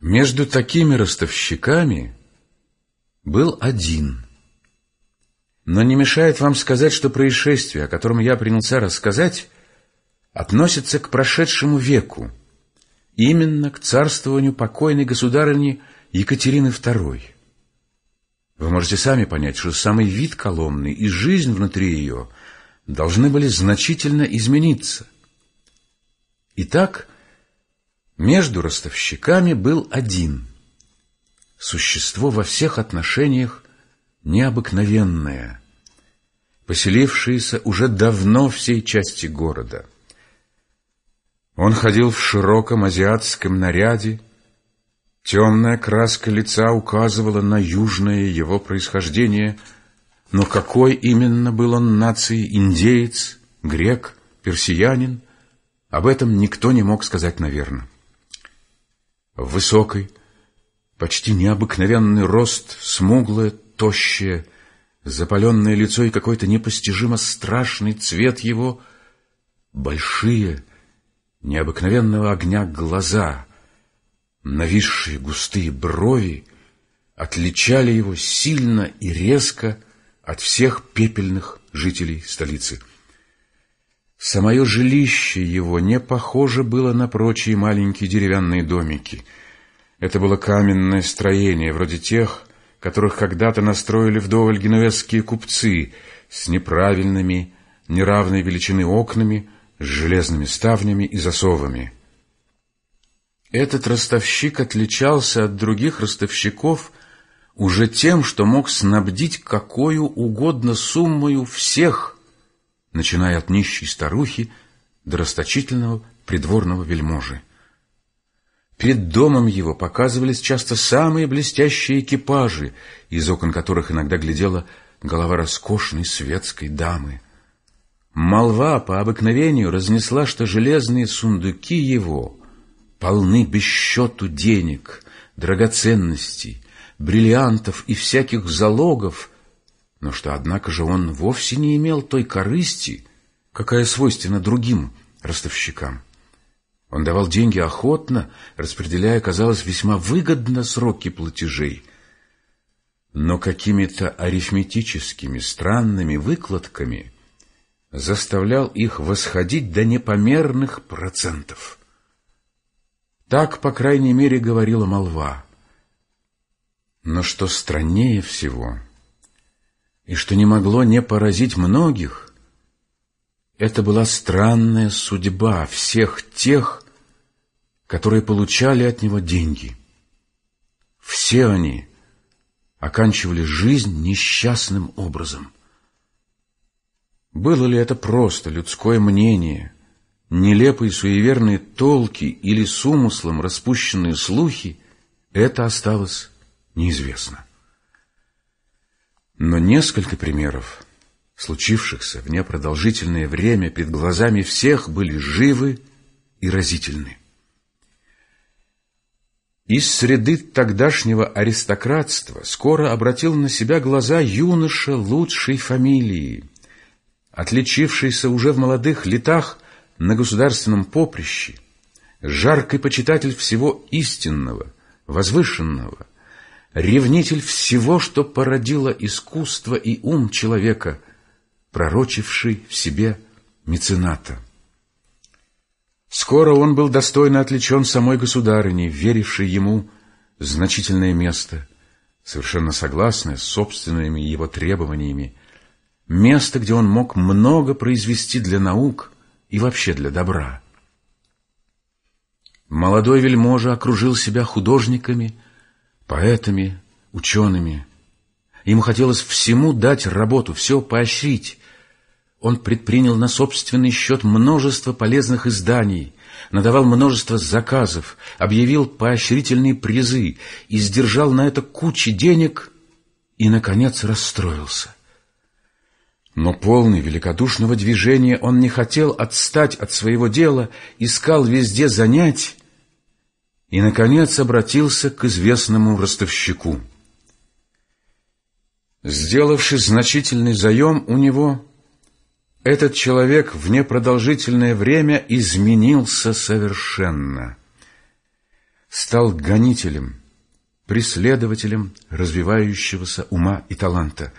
Между такими ростовщиками был один. Но не мешает вам сказать, что происшествие, о котором я принялся рассказать, относится к прошедшему веку, именно к царствованию покойной государыни Екатерины II. Вы можете сами понять, что самый вид Коломны и жизнь внутри ее должны были значительно измениться. Итак, между ростовщиками был один. Существо во всех отношениях необыкновенное, поселившееся уже давно в сей части города. Он ходил в широком азиатском наряде, темная краска лица указывала на южное его происхождение, но какой именно был он нации, индеец, грек, персиянин, об этом никто не мог сказать наверно. Высокий, почти необыкновенный рост, смуглое, тощее, запаленное лицо и какой-то непостижимо страшный цвет его, большие, необыкновенного огня глаза, нависшие густые брови, отличали его сильно и резко от всех пепельных жителей столицы. Самое жилище его не похоже было на прочие маленькие деревянные домики. Это было каменное строение, вроде тех, которых когда-то настроили вдоволь генуэзские купцы, с неправильными, неравной величины окнами, с железными ставнями и засовами. Этот ростовщик отличался от других ростовщиков уже тем, что мог снабдить какую угодно суммою всех – начиная от нищей старухи до расточительного придворного вельможи. Перед домом его показывались часто самые блестящие экипажи, из окон которых иногда глядела голова роскошной светской дамы. Молва по обыкновению разнесла, что железные сундуки его полны без счету денег, драгоценностей, бриллиантов и всяких залогов, но что, однако же, он вовсе не имел той корысти, какая свойственна другим ростовщикам. Он давал деньги охотно, распределяя, казалось, весьма выгодно сроки платежей. Но какими-то арифметическими странными выкладками заставлял их восходить до непомерных процентов. Так, по крайней мере, говорила молва. Но что страннее всего — и что не могло не поразить многих, это была странная судьба всех тех, которые получали от него деньги. Все они оканчивали жизнь несчастным образом. Было ли это просто людское мнение, нелепые суеверные толки или с умыслом распущенные слухи, это осталось неизвестно. Но несколько примеров, случившихся в непродолжительное время перед глазами всех, были живы и разительны. Из среды тогдашнего аристократства скоро обратил на себя глаза юноша лучшей фамилии, отличившийся уже в молодых летах на государственном поприще, жаркий почитатель всего истинного, возвышенного, ревнитель всего, что породило искусство и ум человека, пророчивший в себе мецената. Скоро он был достойно отличен самой государыней, верившей ему значительное место, совершенно согласное с собственными его требованиями, место, где он мог много произвести для наук и вообще для добра. Молодой вельможа окружил себя художниками, поэтами, учеными. Ему хотелось всему дать работу, все поощрить. Он предпринял на собственный счет множество полезных изданий, надавал множество заказов, объявил поощрительные призы и сдержал на это кучи денег и, наконец, расстроился. Но полный великодушного движения он не хотел отстать от своего дела, искал везде занять и, наконец, обратился к известному ростовщику. Сделавший значительный заем у него, этот человек в непродолжительное время изменился совершенно. стал гонителем, преследователем развивающегося ума и таланта.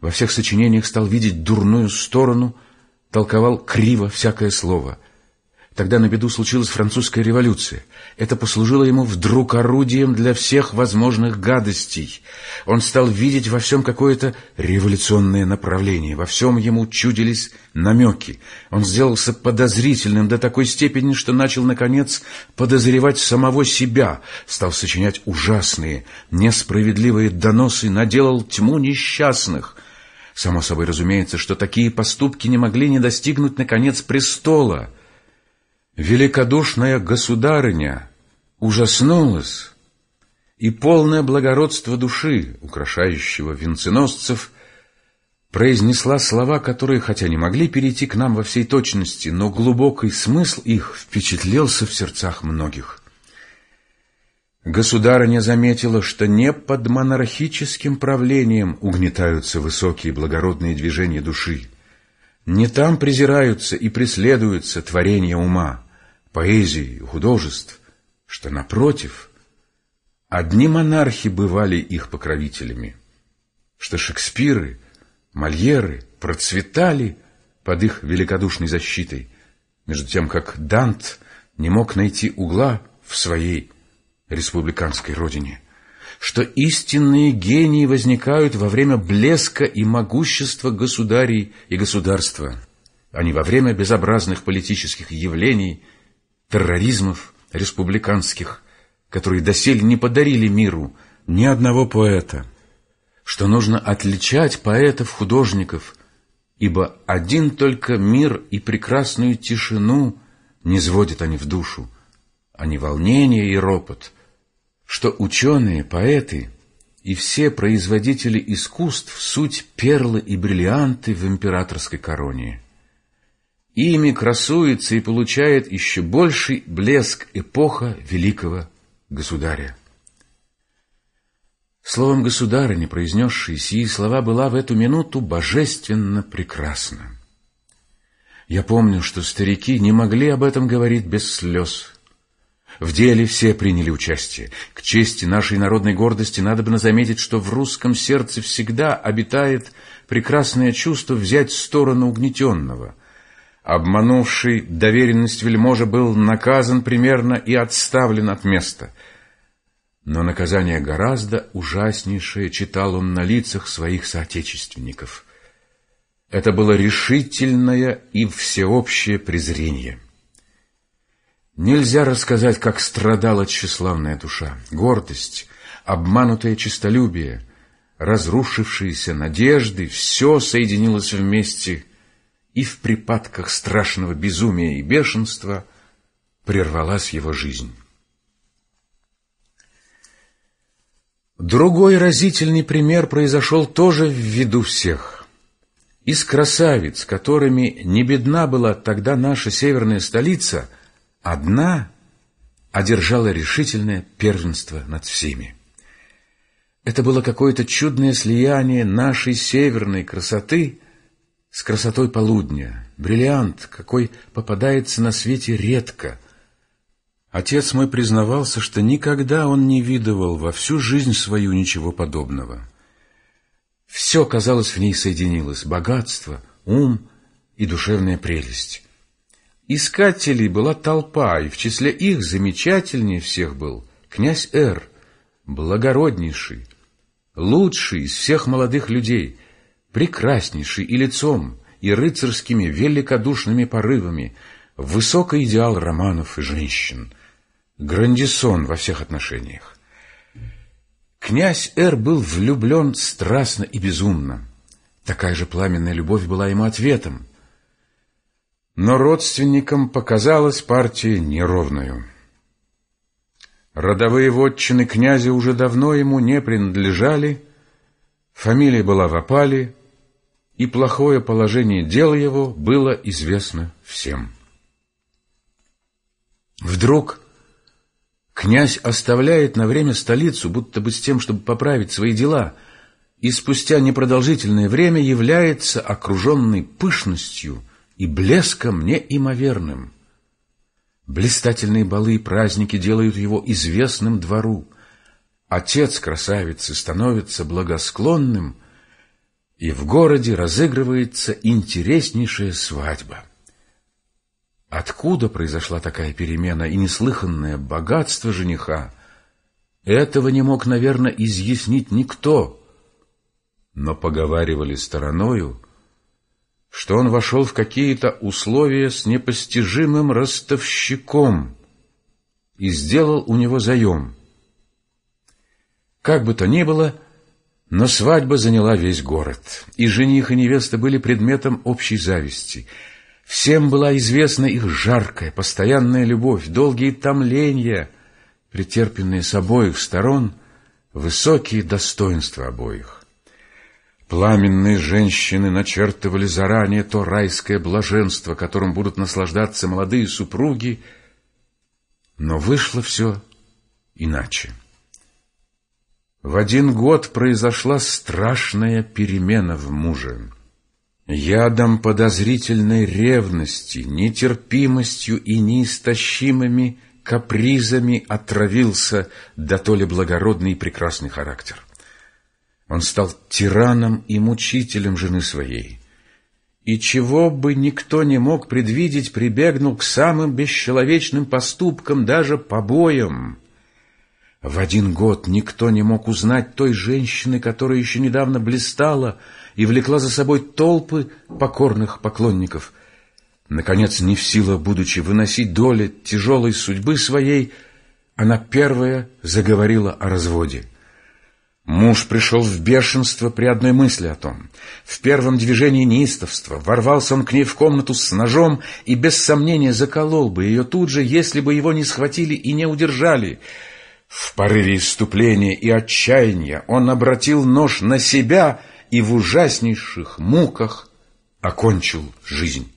Во всех сочинениях стал видеть дурную сторону, толковал криво всякое слово – Тогда на беду случилась французская революция. Это послужило ему вдруг орудием для всех возможных гадостей. Он стал видеть во всем какое-то революционное направление. Во всем ему чудились намеки. Он сделался подозрительным до такой степени, что начал, наконец, подозревать самого себя. Стал сочинять ужасные, несправедливые доносы, наделал тьму несчастных. Само собой разумеется, что такие поступки не могли не достигнуть, наконец, престола — Великодушная государыня ужаснулась, и полное благородство души, украшающего венценосцев, произнесла слова, которые, хотя не могли перейти к нам во всей точности, но глубокий смысл их впечатлился в сердцах многих. Государыня заметила, что не под монархическим правлением угнетаются высокие благородные движения души, не там презираются и преследуются творения ума, поэзии художеств, что, напротив, одни монархи бывали их покровителями, что Шекспиры, Мольеры процветали под их великодушной защитой, между тем как Дант не мог найти угла в своей республиканской родине, что истинные гении возникают во время блеска и могущества государей и государства, а не во время безобразных политических явлений – терроризмов республиканских, которые доселе не подарили миру ни одного поэта, что нужно отличать поэтов-художников, ибо один только мир и прекрасную тишину не сводят они в душу, а не волнение и ропот, что ученые, поэты и все производители искусств суть перлы и бриллианты в императорской короне. Ими красуется и получает еще больший блеск эпоха великого государя. Словом государыни, произнесшей сии слова, была в эту минуту божественно прекрасна. Я помню, что старики не могли об этом говорить без слез. В деле все приняли участие. К чести нашей народной гордости надо бы заметить, что в русском сердце всегда обитает прекрасное чувство взять сторону угнетенного – Обманувший доверенность вельможа был наказан примерно и отставлен от места. Но наказание гораздо ужаснейшее читал он на лицах своих соотечественников. Это было решительное и всеобщее презрение. Нельзя рассказать, как страдала тщеславная душа, гордость, обманутое честолюбие, разрушившиеся надежды, все соединилось вместе — и в припадках страшного безумия и бешенства прервалась его жизнь. Другой разительный пример произошел тоже в виду всех. Из красавиц, которыми не бедна была тогда наша северная столица, одна одержала решительное первенство над всеми. Это было какое-то чудное слияние нашей северной красоты с красотой полудня, бриллиант, какой попадается на свете редко. Отец мой признавался, что никогда он не видывал во всю жизнь свою ничего подобного. Все, казалось, в ней соединилось — богатство, ум и душевная прелесть. Искателей была толпа, и в числе их замечательнее всех был князь Эр, благороднейший, лучший из всех молодых людей — прекраснейший и лицом, и рыцарскими великодушными порывами, высокий идеал романов и женщин, грандисон во всех отношениях. Князь Эр был влюблен страстно и безумно. Такая же пламенная любовь была ему ответом. Но родственникам показалась партия неровную. Родовые вотчины князя уже давно ему не принадлежали, фамилия была в опале, и плохое положение дел его было известно всем. Вдруг князь оставляет на время столицу, будто бы с тем, чтобы поправить свои дела, и спустя непродолжительное время является окруженный пышностью и блеском неимоверным. Блистательные балы и праздники делают его известным двору. Отец красавицы становится благосклонным, и в городе разыгрывается интереснейшая свадьба. Откуда произошла такая перемена и неслыханное богатство жениха, этого не мог, наверное, изъяснить никто. Но поговаривали стороною, что он вошел в какие-то условия с непостижимым ростовщиком и сделал у него заем. Как бы то ни было, но свадьба заняла весь город, и жених и невеста были предметом общей зависти. Всем была известна их жаркая, постоянная любовь, долгие томления, претерпенные с обоих сторон, высокие достоинства обоих. Пламенные женщины начертывали заранее то райское блаженство, которым будут наслаждаться молодые супруги, но вышло все иначе. В один год произошла страшная перемена в муже. Ядом подозрительной ревности, нетерпимостью и неистощимыми капризами отравился до то ли благородный и прекрасный характер. Он стал тираном и мучителем жены своей. И чего бы никто не мог предвидеть, прибегнул к самым бесчеловечным поступкам, даже побоям. В один год никто не мог узнать той женщины, которая еще недавно блистала и влекла за собой толпы покорных поклонников. Наконец, не в силах, будучи выносить доли тяжелой судьбы своей, она первая заговорила о разводе. Муж пришел в бешенство при одной мысли о том. В первом движении неистовства ворвался он к ней в комнату с ножом и без сомнения заколол бы ее тут же, если бы его не схватили и не удержали — в порыве иступления и отчаяния он обратил нож на себя и в ужаснейших муках окончил жизнь.